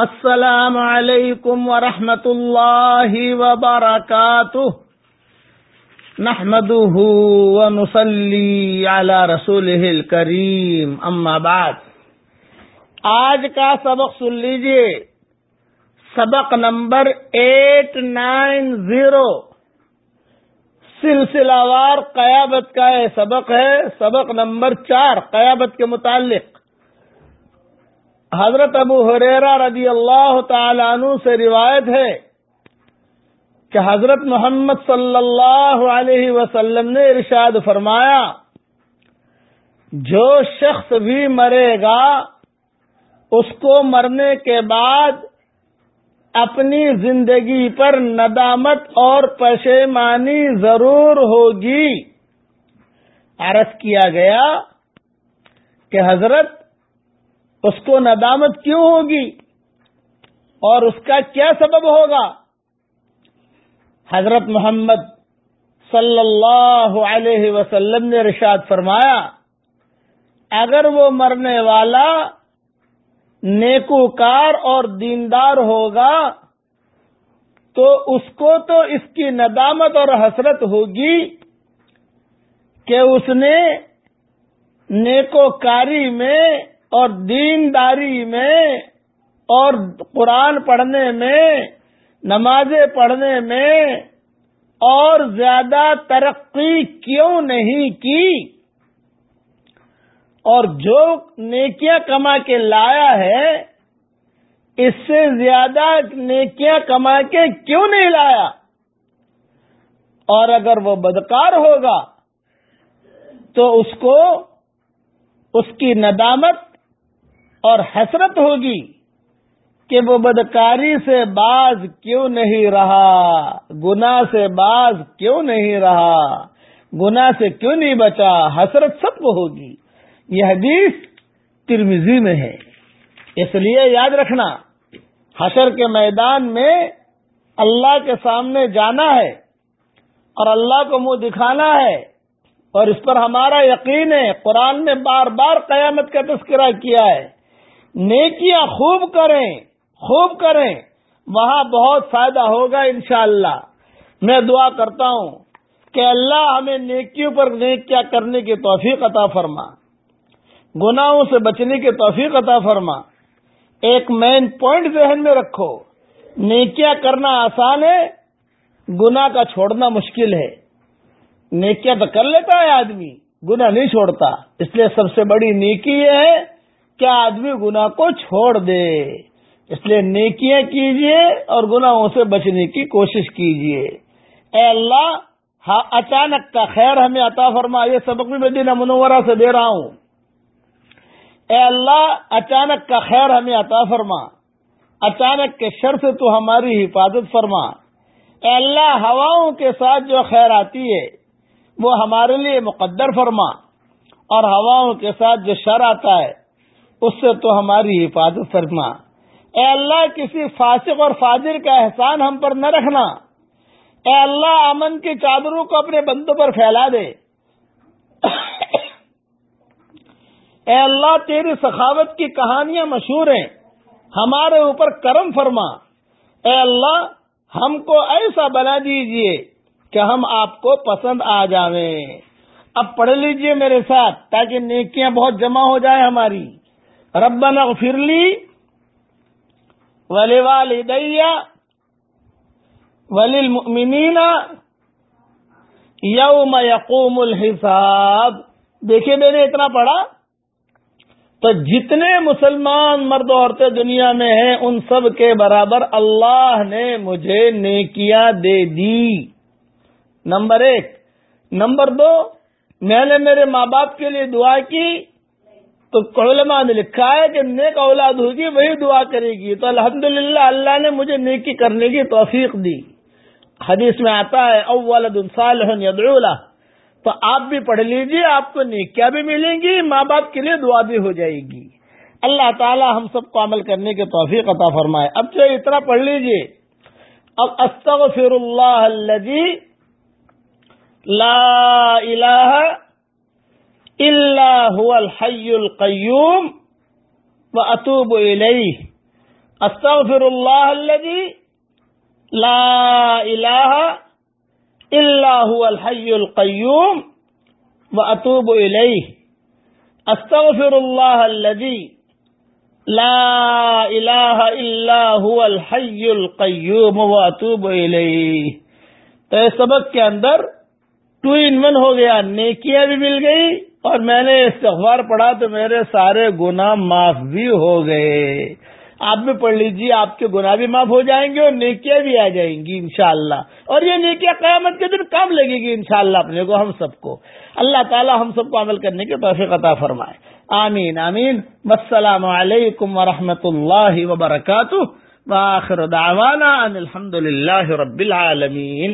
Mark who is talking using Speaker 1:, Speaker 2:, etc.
Speaker 1: السلام علیکم ورحمۃ اللہ وبرکاتہ۔ نحمده ونصلي على رسوله الكريم اما بعد۔ آج کا سبق سن لیجیے۔ سبق نمبر ایٹ نائن زیرو۔ سلسلہ وار قیابت کا یہ سبق ہے۔ سبق نمبر چار قیابت کے متعلق۔ حضرت ابو حریرا رضی اللہ تعالی عنہ سے روایت ہے کہ حضرت محمد صلی اللہ علیہ وسلم نے ارشاد فرمایا، جو شخص بھی مرے گا، اس کو مرنے کے بعد اپنی زندگی پر ندامت اور پشیمانی ضرور ہوگی۔ عرض کیا گیا کہ حضرت اس کو ندامت کیوں ہوگی؟ اور اس کا کیا سبب ہوگا؟ حضرت محمد صلی اللہ علیہ وسلم نے رشاد فرمایا، اگر وہ مرنے والا نیکوکار اور دیندار ہوگا، تو اس کو تو اس کی ندامت اور حسرت ہوگی کہ اس نے نیکوکاری میں اور دینداری میں اور قرآن پڑھنے میں، نمازیں پڑھنے میں اور زیادہ ترقی کیوں نہیں کی؟ اور جو نیکیاں کما کے لایا ہے، اس سے زیادہ نیکیاں کما کے کیوں نہیں لایا؟ اور اگر وہ بدکار ہوگا، تو اس کو، اس کی ندامت اور حسرت ہوگی کہ وہ بدکاری سے باز کیوں نہیں رہا گنا سے باز کیوں نہیں رہا گنا سے کیوں نہیں بچا، حسرت سب کو ہوگی۔ یہ حدیث ترمیزی میں ہے۔ اس لیے یاد رکھنا، حشر کے میدان میں اللہ کے سامنے جانا ہے اور اللہ کو منہ دکھانا ہے اور اس پر ہمارا یقین ہے، قرآن نے بار بار قیامت کا تذکرہ کیا ہے۔ نیکیاں خوب کریں خوب کریں، وہاں بہت فائدہ ہوگا انشاءاللہ۔ میں دعا کرتا ہوں کہ اللہ ہمیں نیکیوں پر نیکیاں کرنے کی توفیق عطا فرما۔ گناہوں سے بچنے کی توفیق عطا فرما۔ ایک مین پوائنٹ ذہن میں رکھو، نیکیاں کرنا آسان ہے گنا کا چھوڑنا مشکل ہے۔ نیکیاں تو کر لیتا ہے آدمی گنا نہیں چھوڑتا۔ اس لیے سب سے بڑی نیکی یہ ہے کیا آدمی گنا کو چھوڑ دے۔ اس لیے نیکیاں کیجیے اور گناہوں سے بچنے کی کوشش کیجیے۔ اے اللہ ہاں اچانک کا خیر ہمیں عطا فرما، یہ سبق بھی مدینہ منورہ سے دے رہا ہوں۔ اے اللہ، اچانک کا خیر ہمیں عطا فرما۔ اچانک کے شر سے تو ہماری حفاظت فرما۔ اے اللہ، ہواؤں کے ساتھ جو خیر آتی ہے، وہ ہمارے لیے مقدر فرما۔ اور ہواؤں کے ساتھ جو شر آتا ہے اس سے تو ہماری حفاظت فرما۔ اے اللہ، کسی فاسق اور فاضر کا احسان ہم پر نہ رکھنا۔ اے اللہ، امن کی چادروں کو اپنے بندوں پر پھیلا دے۔ اے اللہ، تیری سخاوت کی کہانیاں مشہور ہیں۔ ہمارے اوپر کرم فرما۔ اے اللہ، ہم کو ایسا بنا دیجیے کہ ہم آپ کو پسند آ جاویں۔ اب پڑھ لیجیے میرے ساتھ، تاکہ نیکیاں بہت جمع ہو جائے ہماری۔ ربنا اغفر لی ولوالدی وللمؤمنین یوم یقوم الحساب۔ دیکھیے میں نے اتنا پڑھا، تو جتنے مسلمان مرد عورتیں دنیا میں ہیں، ان سب کے برابر اللہ نے مجھے نیکیاں دے دی۔ نمبر ایک۔ نمبر دو، میں نے میرے ماں باپ کے لیے دعا کی۔ تو علماء نے لکھا ہے کہ نیک اولاد ہوگی، وہی دعا کرے گی۔ تو الحمدللہ اللہ نے مجھے نیکی کرنے کی توفیق دی۔ حدیث میں آتا ہے اولد صالح یدعو له تو آپ بھی پڑھ لیجیے، آپ کو نیکیاں بھی ملیں گی، ماں باپ کے لیے دعا بھی ہو جائے گی۔ اللہ تعالی ہم سب کو عمل کرنے کی توفیق عطا فرمائے۔ اب جو اتنا پڑھ لیجیے۔ اب استغفر اللہ الذي لا الہ اللہ الحی القیوم و اطوب علیہ استغفر اللہ الذي لا الہ الا هو الحی القیوم واتوب الیہ استغفر اللہ الذي لا الہ الا هو الحی القیوم واتوب الیہ تو اس سبق کے اندر ٹو ان ون ہو گیا، نیکیاں بھی مل گئی اور میں نے استغفار پڑھا تو میرے سارے گناہ معاف بھی ہو گئے۔ آپ بھی پڑھ لیجیے آپ کے گناہ بھی معاف ہو جائیں گے اور نیکیاں بھی آ جائیں گی انشاءاللہ۔ اور یہ نیکیاں قیامت کے دن کام لگے گی انشاءاللہ اپنے کو، ہم سب کو۔ اللہ تعالی ہم سب کو عمل کرنے کے توفیق عطا فرمائے۔ آمین آمین۔ السلام علیکم ورحمۃ اللہ وبرکاتہ۔ دعوانا ان الحمد للہ رب العالمین۔